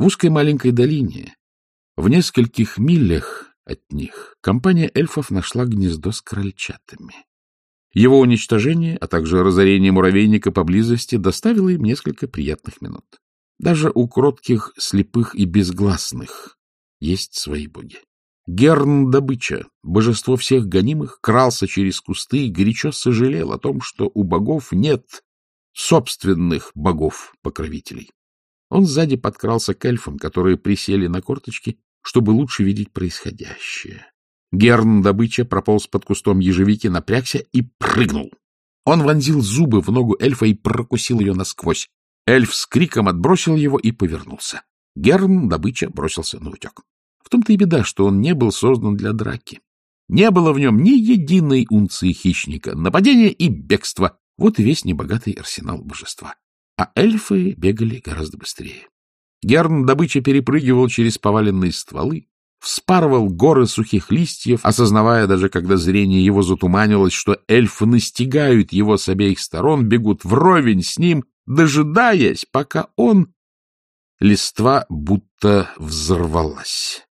В узкой маленькой долине, в нескольких милях от них, компания эльфов нашла гнездо с крольчатами. Его уничтожение, а также разорение муравейника поблизости доставило им несколько приятных минут. Даже у кротких, слепых и безгласных есть свои боги. Герн добыча, божество всех гонимых, крался через кусты и горячо сожалел о том, что у богов нет собственных богов-покровителей. Он сзади подкрался к эльфам, которые присели на корточки, чтобы лучше видеть происходящее. Герн добыча прополз под кустом ежевики, напрягся и прыгнул. Он вонзил зубы в ногу эльфа и прокусил ее насквозь. Эльф с криком отбросил его и повернулся. Герн добыча бросился на утек. В том-то и беда, что он не был создан для драки. Не было в нем ни единой унции хищника, нападения и бегства. Вот и весь небогатый арсенал божества. А эльфы бегали гораздо быстрее. Герн добыча перепрыгивал через поваленные стволы, вспарывал горы сухих листьев, осознавая даже, когда зрение его затуманилось, что эльфы настигают его с обеих сторон, бегут вровень с ним, дожидаясь, пока он... Листва будто взорвалась.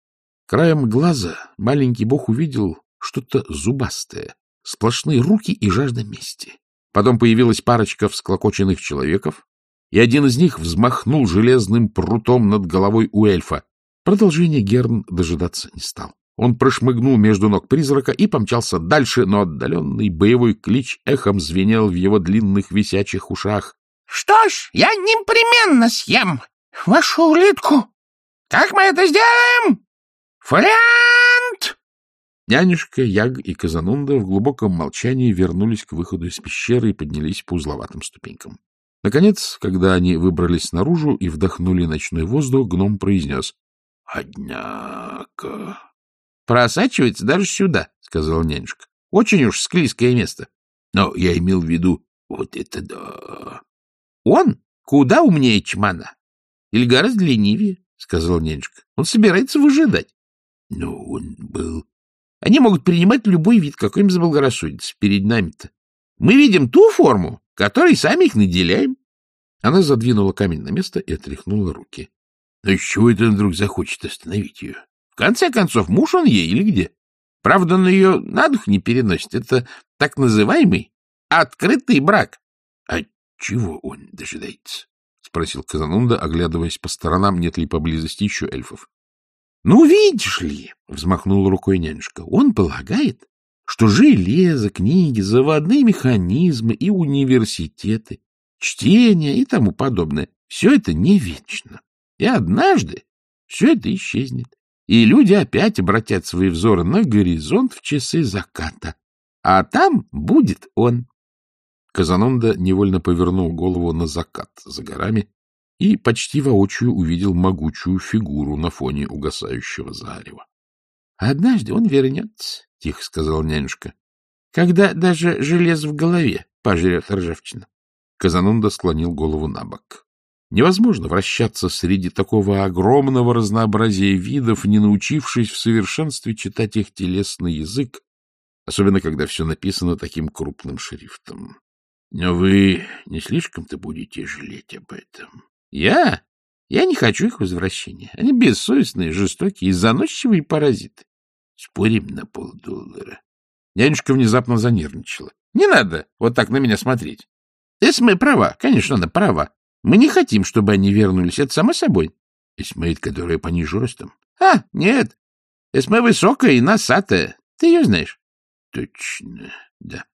Краем глаза маленький бог увидел что-то зубастое, сплошные руки и жажда мести. Потом появилась парочка всклокоченных человеков, и один из них взмахнул железным прутом над головой у эльфа. Продолжение Герн дожидаться не стал. Он прошмыгнул между ног призрака и помчался дальше, но отдаленный боевой клич эхом звенел в его длинных висячих ушах. — Что ж, я непременно съем вашу улитку. Как мы это сделаем? Фолиант! Нянюшка, Яг и Казанунда в глубоком молчании вернулись к выходу из пещеры и поднялись по узловатым ступенькам. Наконец, когда они выбрались наружу и вдохнули ночной воздух, гном произнес. — Однако... — Просачивается даже сюда, — сказал нянюшка. — Очень уж склизкое место. Но я имел в виду вот это да. — Он куда умнее Чмана? Или гораздо ленивее, — сказал нянюшка. — Он собирается выжидать. — Ну, он был... Они могут принимать любой вид, какой им заблагорассудится перед нами-то. Мы видим ту форму, которой сами их наделяем. Она задвинула камень на место и отряхнула руки. Но из чего это он вдруг захочет остановить ее? В конце концов, муж он ей или где? Правда, он ее на дух не переносит. Это так называемый открытый брак. — А чего он дожидается? — спросил Казанунда, оглядываясь по сторонам, нет ли поблизости еще эльфов. — Ну, видишь ли, — взмахнул рукой нянюшка, — он полагает, что железо, книги, заводные механизмы и университеты, чтение и тому подобное — все это не вечно. И однажды все это исчезнет, и люди опять обратят свои взоры на горизонт в часы заката. А там будет он. Казанонда невольно повернул голову на закат за горами и почти воочию увидел могучую фигуру на фоне угасающего зарева. — Однажды он вернется, — тихо сказал нянюшка, — когда даже железо в голове пожрет ржавчина. Казанунда склонил голову на бок. Невозможно вращаться среди такого огромного разнообразия видов, не научившись в совершенстве читать их телесный язык, особенно когда все написано таким крупным шрифтом. Но вы не слишком-то будете жалеть об этом. Я? Я не хочу их возвращения. Они бессовестные, жестокие и заносчивые паразиты. Спорим на полдоллара. Нянюшка внезапно занервничала. Не надо вот так на меня смотреть. Эсме права, конечно, она права. Мы не хотим, чтобы они вернулись, это само собой. Эсмеет, которая пониже ростом? А, нет. Эсме высокая и носатая. Ты ее знаешь? Точно, да.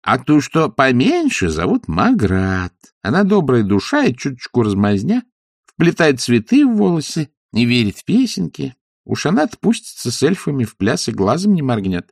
А ту, что поменьше, зовут Маград. Она добрая душа и чуточку размазня, вплетает цветы в волосы, не верит в песенки. Уж она отпустится с эльфами в пляс и глазом не моргнет.